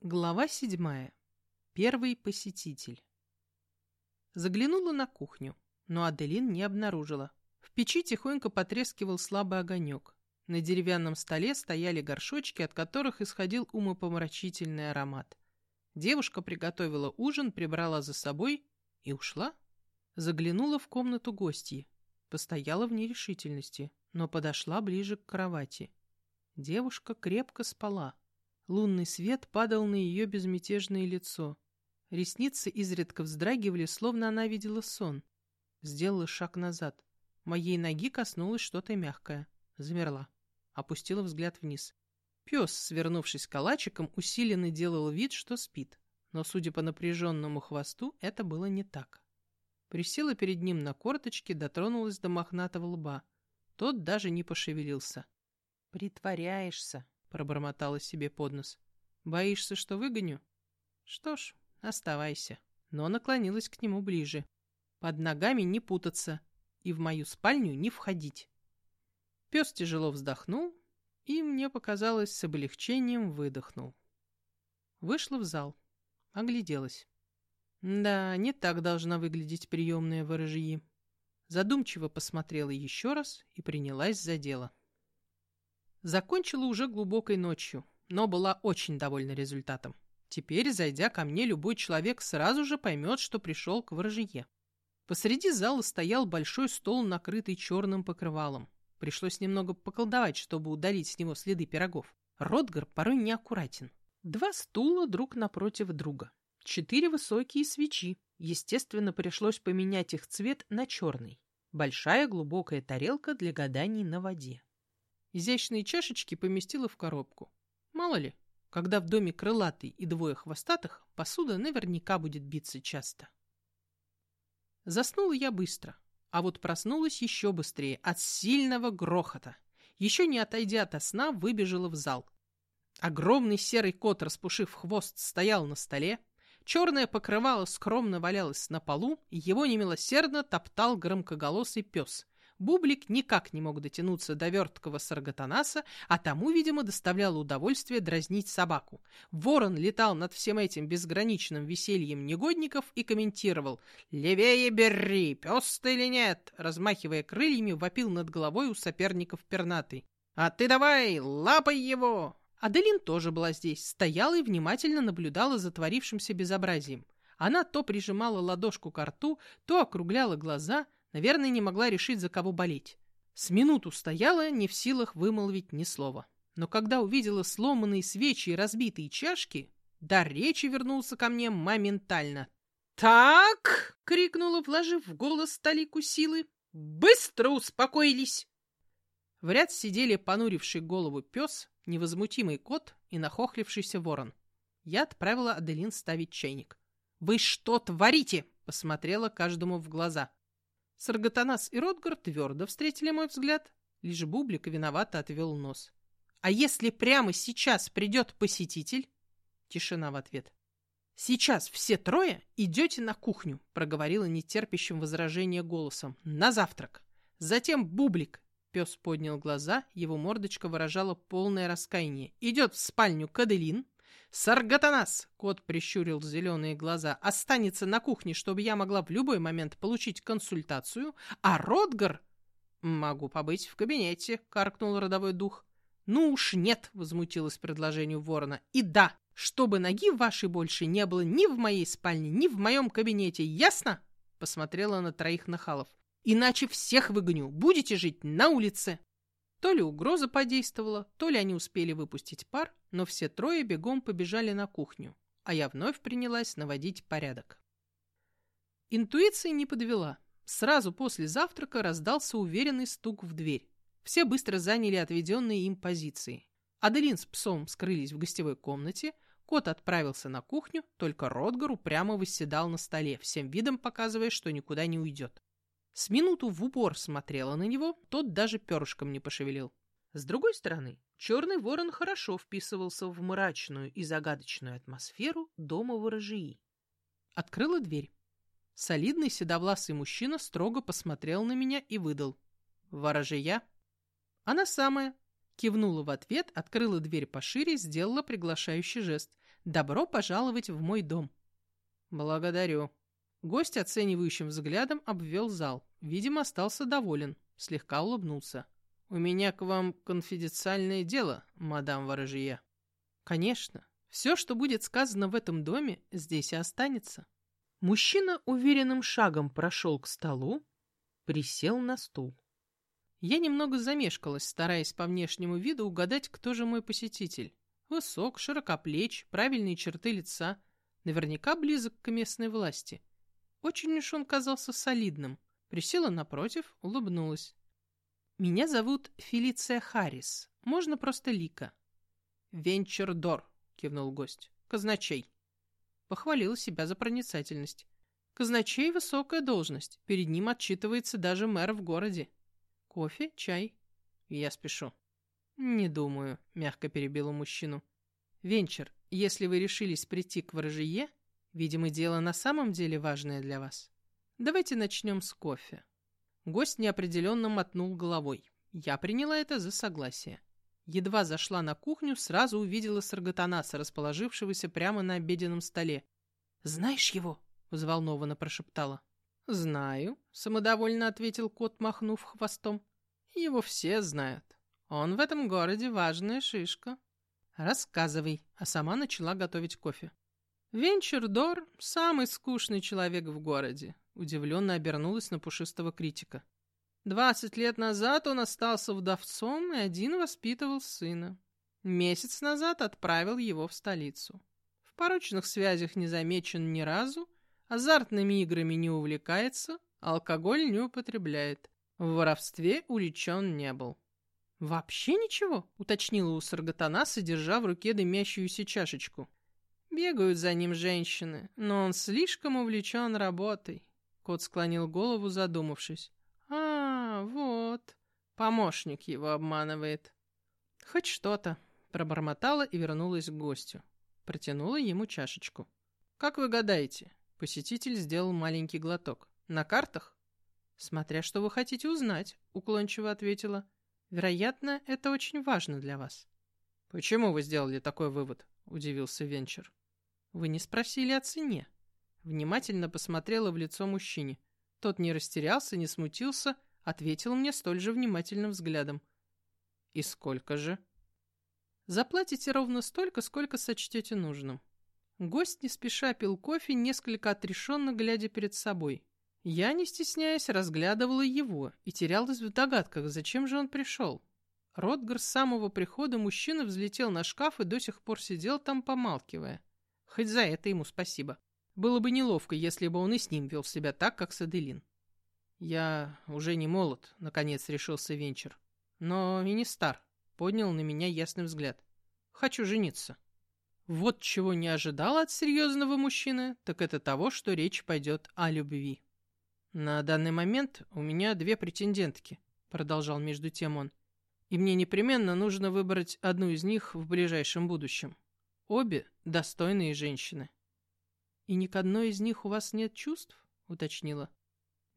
Глава седьмая. Первый посетитель. Заглянула на кухню, но Аделин не обнаружила. В печи тихонько потрескивал слабый огонек. На деревянном столе стояли горшочки, от которых исходил умопомрачительный аромат. Девушка приготовила ужин, прибрала за собой и ушла. Заглянула в комнату гостьи. Постояла в нерешительности, но подошла ближе к кровати. Девушка крепко спала. Лунный свет падал на ее безмятежное лицо. Ресницы изредка вздрагивали, словно она видела сон. Сделала шаг назад. Моей ноги коснулось что-то мягкое. Замерла. Опустила взгляд вниз. Пес, свернувшись калачиком, усиленно делал вид, что спит. Но, судя по напряженному хвосту, это было не так. Присела перед ним на корточки, дотронулась до мохнатого лба. Тот даже не пошевелился. «Притворяешься», пробормотала себе под нос. Боишься, что выгоню? Что ж, оставайся. Но наклонилась к нему ближе. Под ногами не путаться и в мою спальню не входить. Пес тяжело вздохнул и, мне показалось, с облегчением выдохнул. Вышла в зал. Огляделась. Да, не так должна выглядеть приемная ворожьи. Задумчиво посмотрела еще раз и принялась за дело. Закончила уже глубокой ночью, но была очень довольна результатом. Теперь, зайдя ко мне, любой человек сразу же поймет, что пришел к ворожье. Посреди зала стоял большой стол, накрытый черным покрывалом. Пришлось немного поколдовать, чтобы удалить с него следы пирогов. Ротгар порой неаккуратен. Два стула друг напротив друга. Четыре высокие свечи. Естественно, пришлось поменять их цвет на черный. Большая глубокая тарелка для гаданий на воде. Изящные чашечки поместила в коробку. Мало ли, когда в доме крылатый и двое хвостатых, посуда наверняка будет биться часто. Заснула я быстро, а вот проснулась еще быстрее от сильного грохота. Еще не отойдя от сна, выбежала в зал. Огромный серый кот, распушив хвост, стоял на столе. Черное покрывало скромно валялось на полу, и его немилосердно топтал громкоголосый пес, Бублик никак не мог дотянуться до верткого саргатанаса, а тому, видимо, доставляло удовольствие дразнить собаку. Ворон летал над всем этим безграничным весельем негодников и комментировал «Левее бери, пес ты или нет?» Размахивая крыльями, вопил над головой у соперников пернатый. «А ты давай, лапай его!» Аделин тоже была здесь, стояла и внимательно наблюдала за творившимся безобразием. Она то прижимала ладошку к рту, то округляла глаза – Наверное, не могла решить, за кого болеть. С минуту стояла, не в силах вымолвить ни слова. Но когда увидела сломанные свечи и разбитые чашки, дар речи вернулся ко мне моментально. «Так!» — крикнула, вложив в голос столику силы. «Быстро успокоились!» В ряд сидели понуривший голову пес, невозмутимый кот и нахохлившийся ворон. Я отправила Аделин ставить чайник. «Вы что творите?» — посмотрела каждому в глаза. Саргатанас и Ротгар твердо встретили мой взгляд, лишь Бублик виновато отвел нос. «А если прямо сейчас придет посетитель?» Тишина в ответ. «Сейчас все трое идете на кухню», — проговорила нетерпящим возражения голосом. «На завтрак. Затем Бублик». Пес поднял глаза, его мордочка выражала полное раскаяние. «Идет в спальню Каделин, «Саргатанас!» — кот прищурил зеленые глаза. «Останется на кухне, чтобы я могла в любой момент получить консультацию, а Ротгар...» «Могу побыть в кабинете», — каркнул родовой дух. «Ну уж нет», — возмутилась предложению ворона. «И да, чтобы ноги вашей больше не было ни в моей спальне, ни в моем кабинете, ясно?» Посмотрела на троих нахалов. «Иначе всех выгоню. Будете жить на улице». То ли угроза подействовала, то ли они успели выпустить пар, но все трое бегом побежали на кухню, а я вновь принялась наводить порядок. Интуиция не подвела. Сразу после завтрака раздался уверенный стук в дверь. Все быстро заняли отведенные им позиции. Аделин с псом скрылись в гостевой комнате, кот отправился на кухню, только Ротгар упрямо восседал на столе, всем видом показывая, что никуда не уйдет. С минуту в упор смотрела на него, тот даже перышком не пошевелил. С другой стороны, черный ворон хорошо вписывался в мрачную и загадочную атмосферу дома ворожии. Открыла дверь. Солидный седовласый мужчина строго посмотрел на меня и выдал. «Ворожия?» «Она самая!» Кивнула в ответ, открыла дверь пошире, сделала приглашающий жест. Добро пожаловать в мой дом. Благодарю. Гость оценивающим взглядом обвел зал. Видимо, остался доволен. Слегка улыбнулся. «У меня к вам конфиденциальное дело, мадам Ворожье». «Конечно. Все, что будет сказано в этом доме, здесь и останется». Мужчина уверенным шагом прошел к столу, присел на стул. Я немного замешкалась, стараясь по внешнему виду угадать, кто же мой посетитель. Высок, широкоплеч, правильные черты лица, наверняка близок к местной власти. Очень уж он казался солидным. Присела напротив, улыбнулась. «Меня зовут Фелиция Харрис. Можно просто Лика». «Венчер Дор», — кивнул гость. «Казначей». Похвалила себя за проницательность. Казначей — высокая должность. Перед ним отчитывается даже мэр в городе. Кофе, чай. Я спешу. Не думаю, мягко перебила мужчину. Венчер, если вы решились прийти к ворожье, видимо, дело на самом деле важное для вас. Давайте начнем с кофе. Гость неопределенно мотнул головой. Я приняла это за согласие. Едва зашла на кухню, сразу увидела Саргатанаса, расположившегося прямо на обеденном столе. «Знаешь его?» — взволнованно прошептала. «Знаю», — самодовольно ответил кот, махнув хвостом. «Его все знают. Он в этом городе важная шишка». «Рассказывай», а сама начала готовить кофе. «Венчурдор — самый скучный человек в городе», — удивленно обернулась на пушистого критика. Двадцать лет назад он остался вдовцом и один воспитывал сына. Месяц назад отправил его в столицу. В порочных связях не замечен ни разу, азартными играми не увлекается, алкоголь не употребляет. В воровстве уличен не был. «Вообще ничего?» — уточнила у Саргатана, содержа в руке дымящуюся чашечку. «Бегают за ним женщины, но он слишком увлечен работой». Кот склонил голову, задумавшись. «А, вот. Помощник его обманывает». «Хоть что-то», — пробормотала и вернулась к гостю. Протянула ему чашечку. «Как вы гадаете?» Посетитель сделал маленький глоток. «На картах?» «Смотря что вы хотите узнать», — уклончиво ответила. «Вероятно, это очень важно для вас». «Почему вы сделали такой вывод?» — удивился Венчер. «Вы не спросили о цене». Внимательно посмотрела в лицо мужчине. Тот не растерялся, не смутился, ответил мне столь же внимательным взглядом. «И сколько же?» «Заплатите ровно столько, сколько сочтете нужным». Гость не спеша пил кофе, несколько отрешенно глядя перед собой. Я, не стесняясь, разглядывала его и терялась в догадках, зачем же он пришел. Ротгар с самого прихода мужчина взлетел на шкаф и до сих пор сидел там, помалкивая. Хоть за это ему спасибо. Было бы неловко, если бы он и с ним вел себя так, как с Аделин. «Я уже не молод», — наконец решился Венчер. «Но и не стар», — поднял на меня ясный взгляд. «Хочу жениться». Вот чего не ожидал от серьезного мужчины, так это того, что речь пойдет о любви. «На данный момент у меня две претендентки», — продолжал между тем он. «И мне непременно нужно выбрать одну из них в ближайшем будущем. Обе достойные женщины». «И ни к одной из них у вас нет чувств?» — уточнила.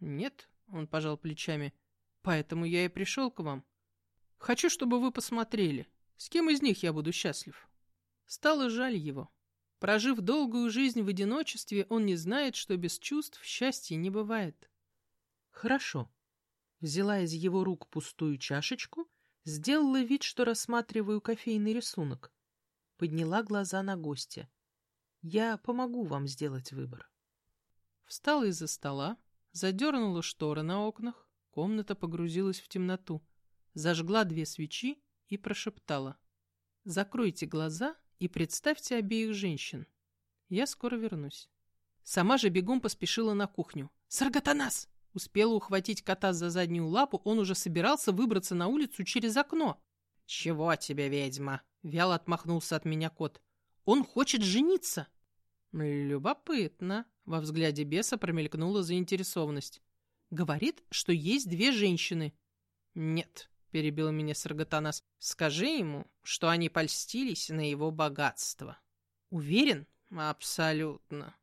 «Нет», — он пожал плечами. «Поэтому я и пришел к вам. Хочу, чтобы вы посмотрели, с кем из них я буду счастлив». Стало жаль его. Прожив долгую жизнь в одиночестве, он не знает, что без чувств счастья не бывает. «Хорошо». Взяла из его рук пустую чашечку, сделала вид, что рассматриваю кофейный рисунок. Подняла глаза на гостя. Я помогу вам сделать выбор. Встала из-за стола, задернула шторы на окнах, комната погрузилась в темноту, зажгла две свечи и прошептала. «Закройте глаза и представьте обеих женщин. Я скоро вернусь». Сама же бегом поспешила на кухню. «Саргатанас!» Успела ухватить кота за заднюю лапу, он уже собирался выбраться на улицу через окно. «Чего тебе, ведьма?» — вяло отмахнулся от меня кот. Он хочет жениться. Любопытно. Во взгляде беса промелькнула заинтересованность. Говорит, что есть две женщины. Нет, перебил меня Саргатанас. Скажи ему, что они польстились на его богатство. Уверен? Абсолютно.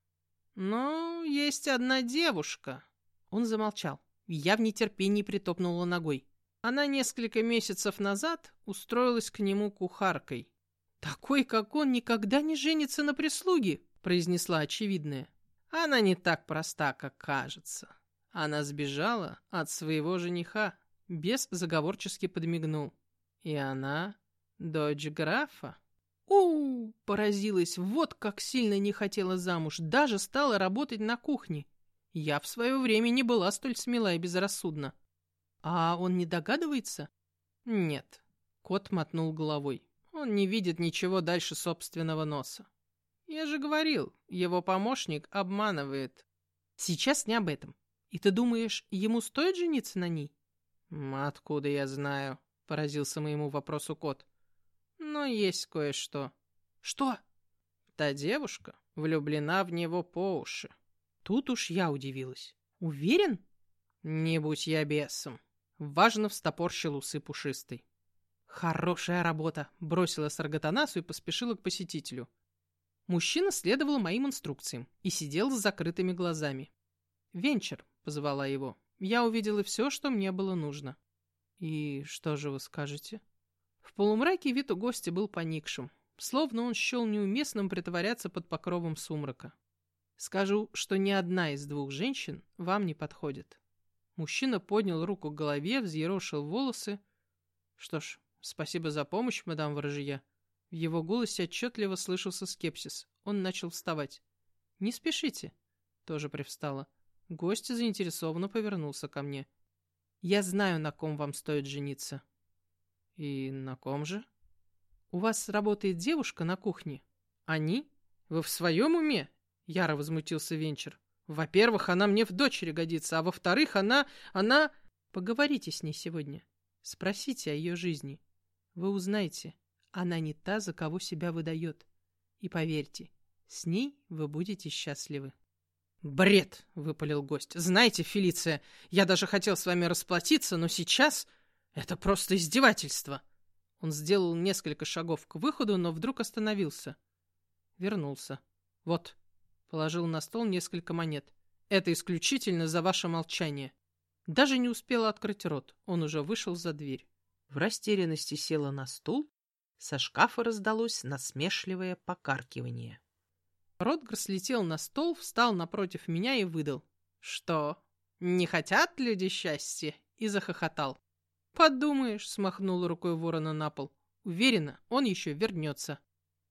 Но есть одна девушка. Он замолчал. Я в нетерпении притопнула ногой. Она несколько месяцев назад устроилась к нему кухаркой. «Такой, как он, никогда не женится на прислуге», — произнесла очевидная. «Она не так проста, как кажется. Она сбежала от своего жениха». Бес заговорчески подмигнул. «И она дочь графа». у поразилась, вот как сильно не хотела замуж, даже стала работать на кухне. Я в свое время не была столь смела и безрассудна. А он не догадывается? Нет. Кот мотнул головой. Он не видит ничего дальше собственного носа. Я же говорил, его помощник обманывает. Сейчас не об этом. И ты думаешь, ему стоит жениться на ней? Откуда я знаю? Поразился моему вопросу кот. Но есть кое-что. Что? Та девушка влюблена в него по уши. Тут уж я удивилась. Уверен? Не будь я бесом. Важно встопорщил усы пушистый. «Хорошая работа!» — бросила Саргатанасу и поспешила к посетителю. Мужчина следовал моим инструкциям и сидел с закрытыми глазами. «Венчер», — позвала его, — «я увидела все, что мне было нужно». «И что же вы скажете?» В полумраке вид у гостя был поникшим, словно он счел неуместным притворяться под покровом сумрака. «Скажу, что ни одна из двух женщин вам не подходит». Мужчина поднял руку к голове, взъерошил волосы. «Что ж, «Спасибо за помощь, мадам Ворожья». В его голосе отчетливо слышался скепсис. Он начал вставать. «Не спешите». Тоже привстала. Гость заинтересованно повернулся ко мне. «Я знаю, на ком вам стоит жениться». «И на ком же?» «У вас работает девушка на кухне». «Они? Вы в своем уме?» Яро возмутился Венчер. «Во-первых, она мне в дочери годится, а во-вторых, она... она...» «Поговорите с ней сегодня. Спросите о ее жизни. Вы узнаете, она не та, за кого себя выдает. И поверьте, с ней вы будете счастливы. «Бред!» — выпалил гость. «Знаете, Фелиция, я даже хотел с вами расплатиться, но сейчас это просто издевательство!» Он сделал несколько шагов к выходу, но вдруг остановился. Вернулся. «Вот», — положил на стол несколько монет. «Это исключительно за ваше молчание». Даже не успела открыть рот, он уже вышел за дверь. В растерянности села на стул, со шкафа раздалось насмешливое покаркивание. Ротгар слетел на стол, встал напротив меня и выдал. «Что, не хотят люди счастья?» и захохотал. «Подумаешь», — смахнул рукой ворона на пол. «Уверена, он еще вернется».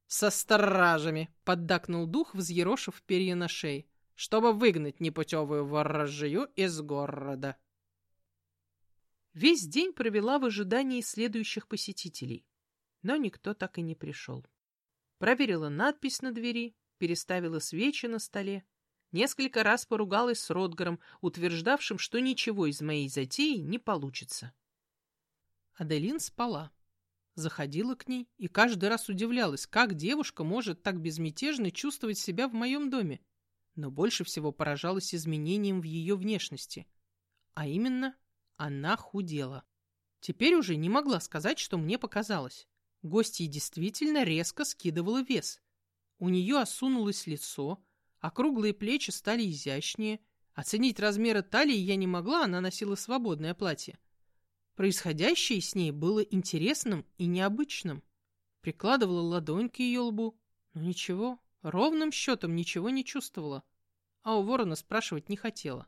«Со стражами!» — поддакнул дух, взъерошив перья на шее, чтобы выгнать непутевую ворожью из города. Весь день провела в ожидании следующих посетителей, но никто так и не пришел. Проверила надпись на двери, переставила свечи на столе, несколько раз поругалась с Ротгаром, утверждавшим, что ничего из моей затеи не получится. Аделин спала. Заходила к ней и каждый раз удивлялась, как девушка может так безмятежно чувствовать себя в моем доме. Но больше всего поражалась изменением в ее внешности. А именно, она худела. Теперь уже не могла сказать, что мне показалось. Гостья действительно резко скидывала вес. У нее осунулось лицо, округлые плечи стали изящнее. Оценить размеры талии я не могла, она носила свободное платье. Происходящее с ней было интересным и необычным. Прикладывала ладонь к ее лбу, но ничего, ровным счетом ничего не чувствовала. А у ворона спрашивать не хотела.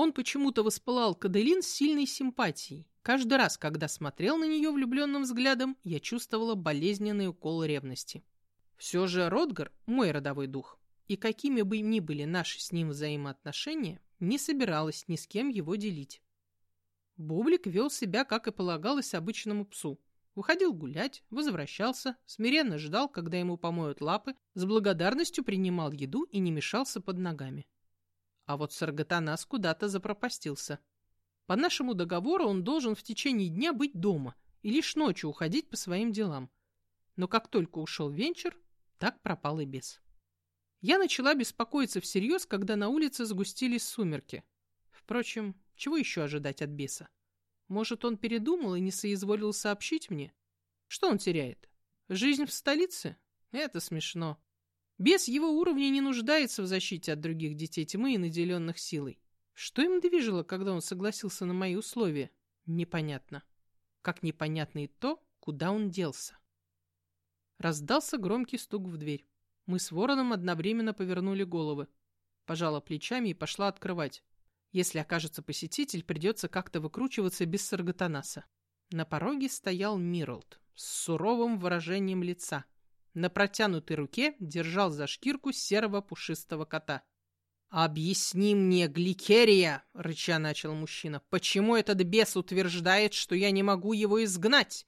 Он почему-то воспылал Каделин с сильной симпатией. Каждый раз, когда смотрел на нее влюбленным взглядом, я чувствовала болезненный укол ревности. Все же Ротгар – мой родовой дух, и какими бы ни были наши с ним взаимоотношения, не собиралась ни с кем его делить. Бублик вел себя, как и полагалось обычному псу. Выходил гулять, возвращался, смиренно ждал, когда ему помоют лапы, с благодарностью принимал еду и не мешался под ногами. А вот Саргатанас куда-то запропастился. По нашему договору он должен в течение дня быть дома и лишь ночью уходить по своим делам. Но как только ушел Венчер, так пропал и бес. Я начала беспокоиться всерьез, когда на улице сгустились сумерки. Впрочем, чего еще ожидать от беса? Может, он передумал и не соизволил сообщить мне? Что он теряет? Жизнь в столице? Это смешно. Бес его уровня не нуждается в защите от других детей тьмы и наделенных силой. Что им движило, когда он согласился на мои условия? Непонятно. Как непонятно и то, куда он делся. Раздался громкий стук в дверь. Мы с Вороном одновременно повернули головы. Пожала плечами и пошла открывать. Если окажется посетитель, придется как-то выкручиваться без Саргатанаса. На пороге стоял Миралд с суровым выражением лица. На протянутой руке держал за шкирку серого пушистого кота. «Объясни мне, Гликерия!» — рыча начал мужчина. «Почему этот бес утверждает, что я не могу его изгнать?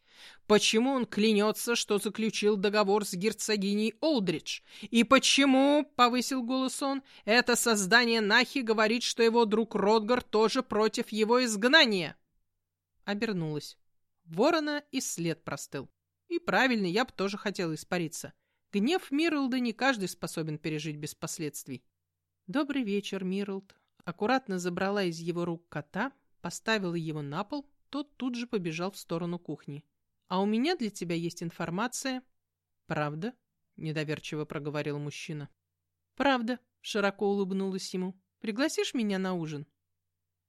Почему он клянется, что заключил договор с герцогиней Олдридж? И почему, — повысил голос он, — это создание Нахи говорит, что его друг Ротгар тоже против его изгнания?» Обернулась. Ворона и след простыл. И правильно, я бы тоже хотела испариться. Гнев Мирлда не каждый способен пережить без последствий. «Добрый вечер, Мирлд». Аккуратно забрала из его рук кота, поставила его на пол, тот тут же побежал в сторону кухни. «А у меня для тебя есть информация». «Правда?» — недоверчиво проговорил мужчина. «Правда», — широко улыбнулась ему. «Пригласишь меня на ужин?»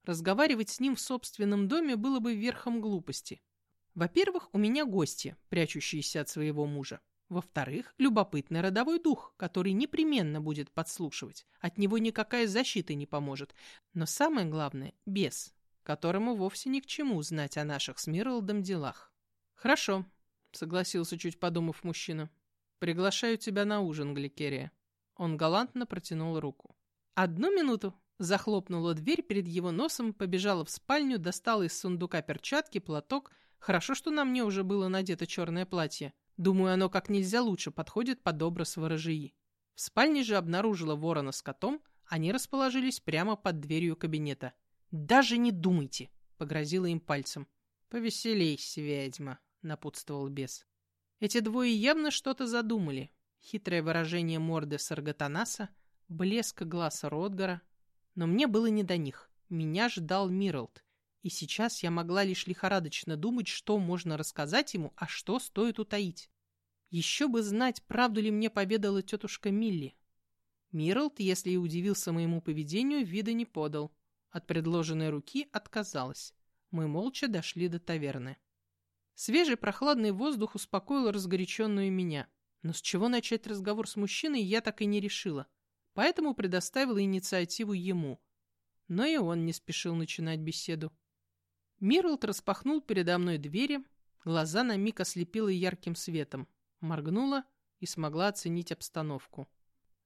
Разговаривать с ним в собственном доме было бы верхом глупости. Во-первых, у меня гости, прячущиеся от своего мужа. Во-вторых, любопытный родовой дух, который непременно будет подслушивать. От него никакая защита не поможет. Но самое главное – бес, которому вовсе ни к чему знать о наших с Мирлдом делах. «Хорошо», — согласился, чуть подумав мужчина. «Приглашаю тебя на ужин, Гликерия». Он галантно протянул руку. «Одну минуту», Захлопнула дверь перед его носом, побежала в спальню, достала из сундука перчатки, платок. Хорошо, что на мне уже было надето черное платье. Думаю, оно как нельзя лучше подходит под образ ворожии. В спальне же обнаружила ворона с котом, они расположились прямо под дверью кабинета. «Даже не думайте!» — погрозила им пальцем. «Повеселейся, ведьма!» — напутствовал бес. Эти двое явно что-то задумали. Хитрое выражение морды Саргатанаса, блеск глаза Ротгара. Но мне было не до них. Меня ждал Миралд. И сейчас я могла лишь лихорадочно думать, что можно рассказать ему, а что стоит утаить. Еще бы знать, правду ли мне поведала тетушка Милли. Миралд, если и удивился моему поведению, вида не подал. От предложенной руки отказалась. Мы молча дошли до таверны. Свежий прохладный воздух успокоил разгоряченную меня. Но с чего начать разговор с мужчиной, я так и не решила. Поэтому предоставила инициативу ему. Но и он не спешил начинать беседу. Мирлд распахнул передо мной двери, глаза на миг ослепило ярким светом, моргнула и смогла оценить обстановку.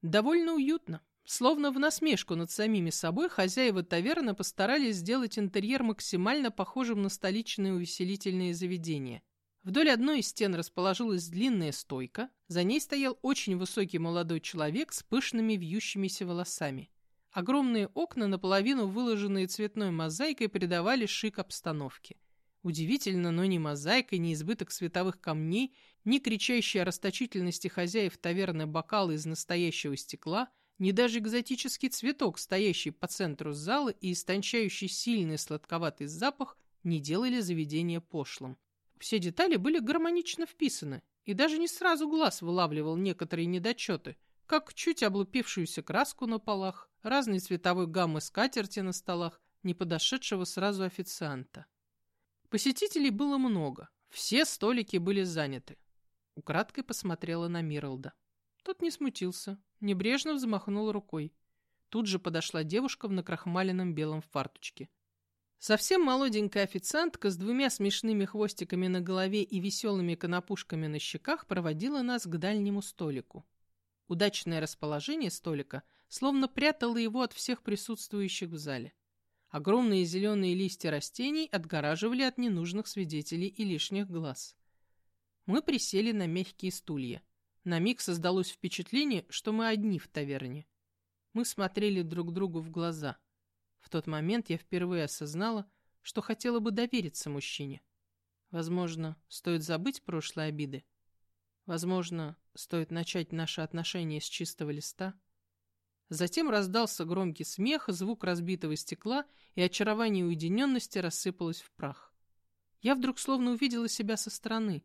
Довольно уютно. Словно в насмешку над самими собой хозяева таверны постарались сделать интерьер максимально похожим на столичные увеселительные заведения. Вдоль одной из стен расположилась длинная стойка, за ней стоял очень высокий молодой человек с пышными вьющимися волосами. Огромные окна, наполовину выложенные цветной мозаикой, придавали шик обстановке. Удивительно, но ни мозаика, ни избыток световых камней, ни кричащие о расточительности хозяев таверны бокалы из настоящего стекла, ни даже экзотический цветок, стоящий по центру зала и истончающий сильный сладковатый запах, не делали заведение пошлым. Все детали были гармонично вписаны, и даже не сразу глаз вылавливал некоторые недочеты, как чуть облупившуюся краску на полах, разной цветовой гаммы скатерти на столах, не подошедшего сразу официанта. Посетителей было много, все столики были заняты. Украдкой посмотрела на Мирлда. Тот не смутился, небрежно взмахнул рукой. Тут же подошла девушка в накрахмаленном белом фарточке. Совсем молоденькая официантка с двумя смешными хвостиками на голове и веселыми конопушками на щеках проводила нас к дальнему столику. Удачное расположение столика словно прятало его от всех присутствующих в зале. Огромные зеленые листья растений отгораживали от ненужных свидетелей и лишних глаз. Мы присели на мягкие стулья. На миг создалось впечатление, что мы одни в таверне. Мы смотрели друг другу в глаза. В тот момент я впервые осознала, что хотела бы довериться мужчине. Возможно, стоит забыть прошлые обиды. Возможно, стоит начать наши отношения с чистого листа. Затем раздался громкий смех, звук разбитого стекла, и очарование уединенности рассыпалось в прах. Я вдруг словно увидела себя со стороны,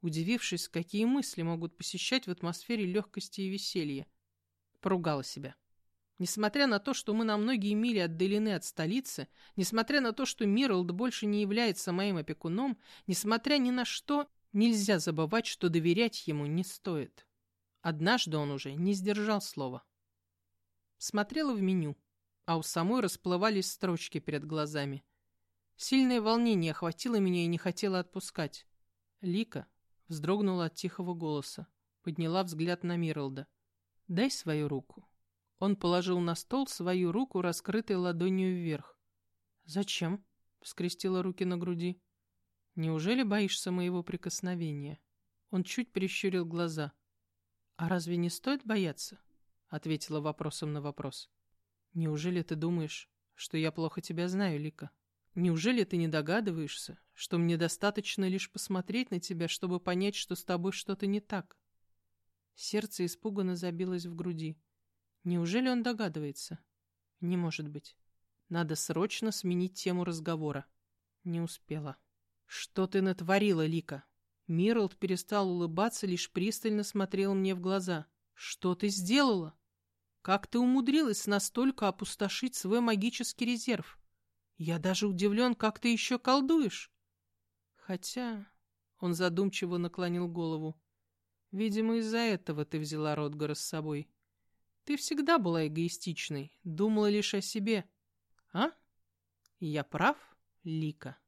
удивившись, какие мысли могут посещать в атмосфере легкости и веселья. Поругала себя. Несмотря на то, что мы на многие мили отдалены от столицы, несмотря на то, что Мирлд больше не является моим опекуном, несмотря ни на что, Нельзя забывать, что доверять ему не стоит. Однажды он уже не сдержал слова. Смотрела в меню, а у самой расплывались строчки перед глазами. Сильное волнение охватило меня и не хотело отпускать. Лика вздрогнула от тихого голоса, подняла взгляд на Мирлда. «Дай свою руку». Он положил на стол свою руку, раскрытой ладонью вверх. «Зачем?» — скрестила руки на груди. «Неужели боишься моего прикосновения?» Он чуть прищурил глаза. «А разве не стоит бояться?» — ответила вопросом на вопрос. «Неужели ты думаешь, что я плохо тебя знаю, Лика? Неужели ты не догадываешься, что мне достаточно лишь посмотреть на тебя, чтобы понять, что с тобой что-то не так?» Сердце испуганно забилось в груди. Неужели он догадывается? Не может быть. Надо срочно сменить тему разговора. Не успела. «Что ты натворила, Лика?» Мирлд перестал улыбаться, лишь пристально смотрел мне в глаза. «Что ты сделала? Как ты умудрилась настолько опустошить свой магический резерв? Я даже удивлен, как ты еще колдуешь». Хотя... Он задумчиво наклонил голову. «Видимо, из-за этого ты взяла Ротгара с собой. Ты всегда была эгоистичной, думала лишь о себе. А? Я прав, Лика?»